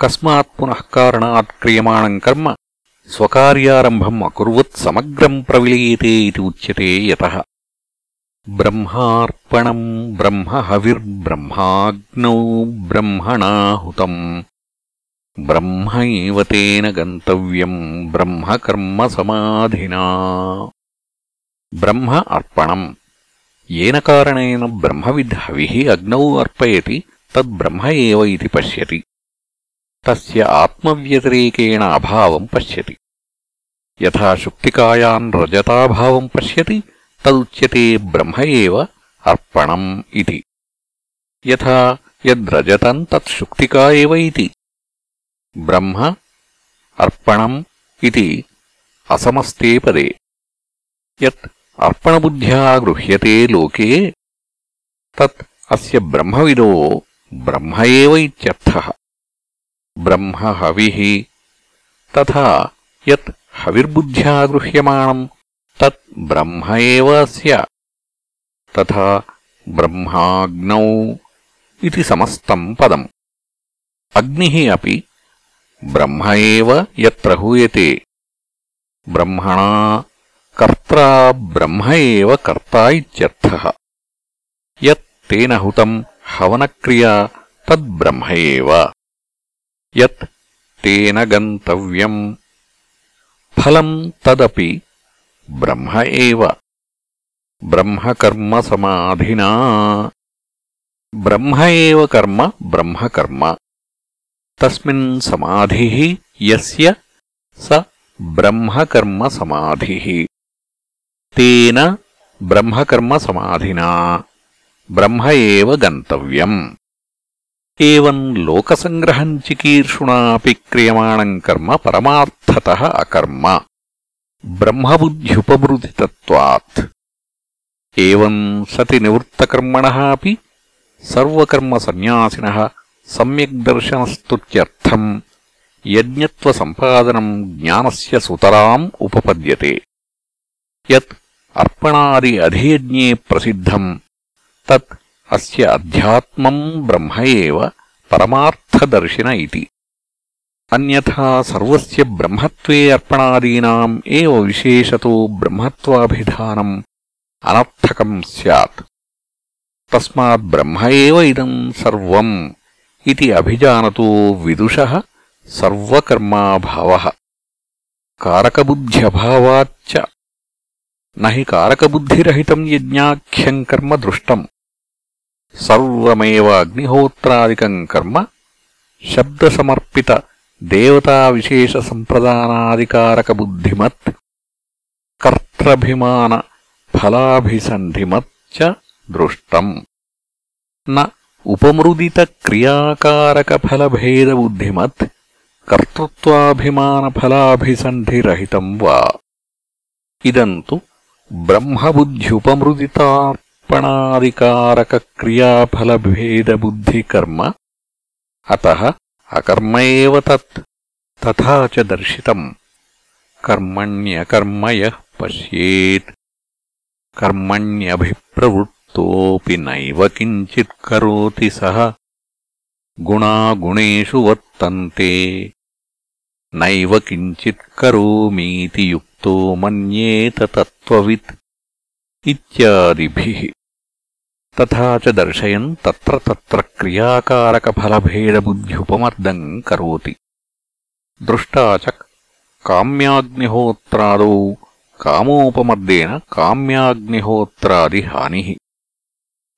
కస్మాత్ పునః కారణాత్ క్రియమాణం కర్మ. స్వకార్యారంభం అకుర్వత్ సమగ్రం ప్రవిలీయతే ఇది ఉచ్యతే యత. బ్రహ్మార్పణం బ్రహ్మహవిర్బ్రహ్మాగ్నౌ బ్రహ్మణాహుతం. బ్రహ్మైవ తేన గంతవ్యం బ్రహ్మకర్మ సమాధినా. బ్రహ్మ అర్పణం. ఏన కారణేన బ్రహ్మవిద్ హవిः అగ్నౌ అర్పయతి తద్బ్రహ్మ ఏవ ఇతి పశ్యతి. తస్య ఆత్మవ్యతిరేకేణ అభావం పశ్యతి. యథా శుక్తికాయాన్ రజతాభావం పశ్యతి తదుచ్యతే బ్రహ్మ ఏవ అర్పణం ఇది. యథా యద్రజతం తత్ శుక్తికా ఏవ ఇది. బ్రహ్మ అర్పణం ఇది అసమస్తే పదే. యత్ అర్పణబుద్ధ్యా గృహ్యతే లోకే తత్ అస్య బ్రహ్మవిదో బ్రహ్మ ఏవ ఇత్యర్థః. బ్రహ్మ హవిः. తథా యత్ హవిర్బుద్ధ్యా గృహ్యమాణం తత్ బ్రహ్మ ఏవ అస్య తథా బ్రహ్మాగ్నౌ ఇది సమస్తం పదం. అగ్నిः अपि బ్రహ్మ ఏవ యత్ర హూయతే బ్రహ్మణా కర్త్రా బ్రహ్మ ఏవ కర్తా ఇత్యర్థः. యత్ తేన హుతం హవనక్రియా తద్బ్రహ్మ ఏవ. యత్ తేన గంతవ్యం. ఫలం తదపి బ్రహ్మ ఏవ. బ్రహ్మకర్మసమాధినా బ్రహ్మ ఏవ కర్మ బ్రహ్మకర్మ తస్మిన్ సమాధి యస్య స బ్రహ్మకర్మసమాధిः తేన బ్రహ్మకర్మసమాధినా బ్రహ్మ ఏవ గంతవ్యం. ఏం లోకసంగ్రహం చికీర్షుణాపి క్రియమాణం కర్మ పరమార్థతః అకర్మ. బ్రహ్మబుద్ధ్యుపమృదితత్వాత్. ఏవం సతి నివృత్తకర్మణ अपि సర్వకర్మసన్యాసినः సమ్యగ్దర్శనస్తుత్యర్థం యజ్ఞత్వసంపాదనం జ్ఞానస్య సుతరాం ఉపపద్యతే. యత్ అర్పణాది అధియజ్ఞే ప్రసిద్ధం. తత్ అస్య అధ్యాత్మం బ్రహ్మ ఏవ పరమార్థదర్శిన ఇతి అన్యథా సర్వస్య బ్రహ్మత్వే అర్పణాదీనాం ఏవ విశేషతో బ్రహ్మత్వాభిధానం అనర్థకం స్యాత్। తస్మాత్ బ్రహ్మ ఏవ ఇదం సర్వం ఇది అభిజానతో విదుషः సర్వకర్మాభావः। కారకబుద్ధ్యభావాచ్చ। నహి కారకబుద్ధిరహితం యజ్ఞాఖ్యం కర్మ దృష్టం। సర్వమేవ అగ్నిహోత్రాదికం కర్మ శబ్దసమర్పిత దేవతావిశేషసంప్రదానాదికారకబుద్ధిమత్ కర్త్రభిమాన ఫలాభిసంధిమత్ చ దృష్టం. న ఉపమృదితక్రియాకారకఫలభేదబుద్ధిమత్ కర్తృత్వాభిమానఫలాభిసంధిరహితం వా. ఇదం తు पणादिकारककक्रियाफलभेदबुद्धिकर्म अतः अकर्म एव तत् तथा च दर्शितम्। कर्मण्यकर्म यः पश्येत्। कर्मण्यभिप्रवृत्तोऽपि नैव किञ्चित्करोति सः। गुणागुणेषु वर्तन्ते। नैव किञ्चित्करोमीति युक्तो मन्येत तत्त्ववित्। इत्यादिभिः। తథా చ దర్శయన్ తత్ర తత్ర క్రియాకారకఫలభేదబుద్ధ్యుపమర్దం కరోతి. దృష్టా చ కామ్యాగ్నిహోత్రాదౌ కామోపమర్దేన కామ్యాగ్నిహోత్రాదిహానిः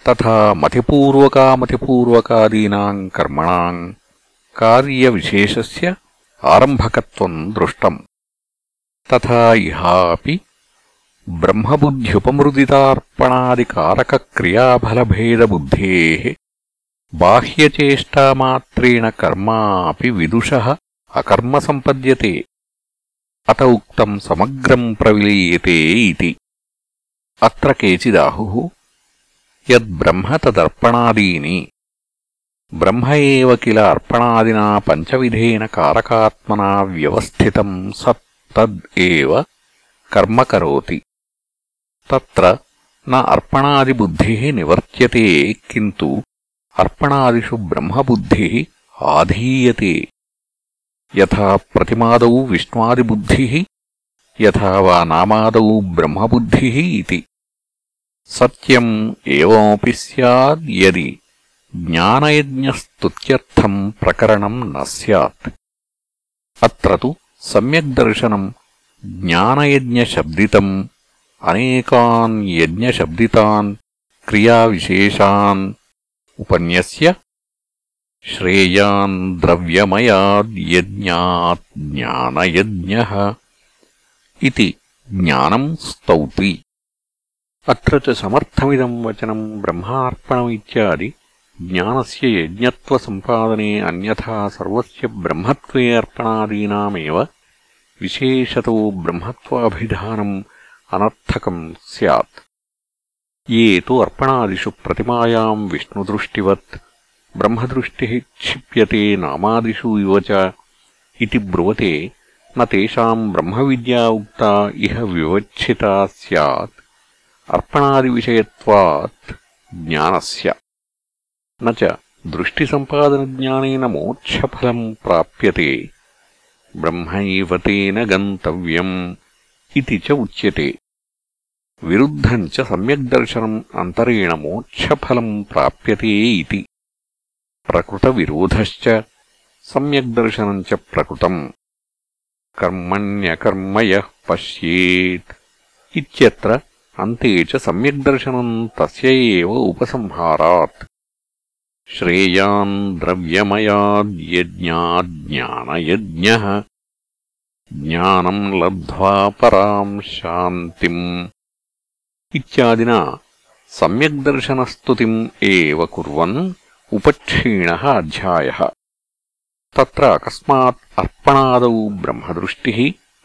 తథా మతిపూర్వకామతిపూర్వకాదీనాం కర్మణాం కార్యవిశేషస్య ఆరంభకత్వం దృష్టం. తథా ఇహాపి బ్రహ్మబుద్ధ్యుపమృదితార్పణాదికారకక్రియాఫలభేదబుద్ధేः బాహ్యచేష్టామాత్రేణ కర్మాపి విదుషः అకర్మ సంపద్యతే అత ఉక్తం సమగ్రం ప్రవిలీయతే ఇతి అత్ర కేచిదాహుः యద్బ్రహ్మ తదర్పణాదీని బ్రహ్మ ఏవ కిల అర్పణాదినా పంచవిధేన కారకాత్మనా వ్యవస్థితం సత్ తద్ ఏవ కర్మ కరోతి తత్ర న అర్పణాదిబుద్ధిः నివర్త్యతే కింటు అర్పణాదిషు బ్రహ్మబుద్ధిः ఆధీయతే. యథా ప్రతిమాదౌ విష్ణ్వాదిబుద్ధిः యథా వా నామాదౌ బ్రహ్మబుద్ధిः इति సత్యం ఏవమపి స్యాద్ యది జ్ఞానయజ్ఞస్తుత్యర్థం ప్రకరణం న స్యాత్. అత్ర తు సమ్యగ్దర్శనం జ్ఞానయజ్ఞశబ్దితం అనేకాన్ యజ్ఞశబ్దితాన్ క్రియావిశేషాన్ ఉపన్యస్య శ్రేయాన్ ద్రవ్యమయాద్యజ్ఞాత్ జ్ఞానయజ్ఞ ఇది జ్ఞానం స్తౌతి. అత్ర చ సమర్థమిదం వచనం బ్రహ్మార్పణమిత్యాది జ్ఞానస్య యజ్ఞత్వసంపాదనే అన్యథా సర్వస్య బ్రహ్మత్వే అర్పణాదీనామేవ విశేషతో బ్రహ్మత్వాభిధానం అనర్థకం స్యాత్ ఏ తు అర్పణాదిషు ప్రతిమాయాం విష్ణుదృష్టివత్ బ్రహ్మదృష్టిः క్షిప్యతే నామాదిషు ఇవ చ इति ब्रुवते न तेषाम् ब्रह्मविद्या उक्ता इह विवक्षिता स्यात् अर्पणादिविषयत्वात् ज्ञानस्य न च दृष्टिसम्पादनज्ञानेन मोक्षफलम् प्राप्यते ब्रह्मैव तेन गन्तव्यम् इति च उच्यते। विरुद्धम् च सम्यग्दर्शनम् अन्तरेण मोक्षफलम् प्राप्यते इति। प्रकृतविरोधश्च सम्यग्दर्शनम् च प्रकृतम्। कर्मण्यकर्म यः पश्येत्। इत्यत्र अन्ते च सम्यग्दर्शनम् तस्य एव उपसंहारात्। श्रेयान् द्रव्यमयाद्यज्ञाज्ञानयज्ञः జ్ఞానం లబ్ధ్వా పరాం శాంతిం. ఇత్యాదిన సమ్యగ్దర్శనస్తుతిం ఏవ కుర్వన్ ఉపక్షీణः అధ్యాయः. తత్ర అకస్మాత్ అర్పణాదౌ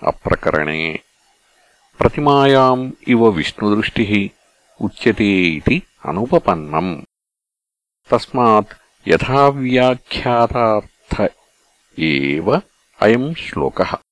అప్రకరణే. ప్రతిమాయా ఇవ విష్ణుదృష్టి ఉచ్యతే ఇది అనుపపన్నం. తస్మాత్ యథావ్యాఖ్యాతార్థ అయం శ్లోకः.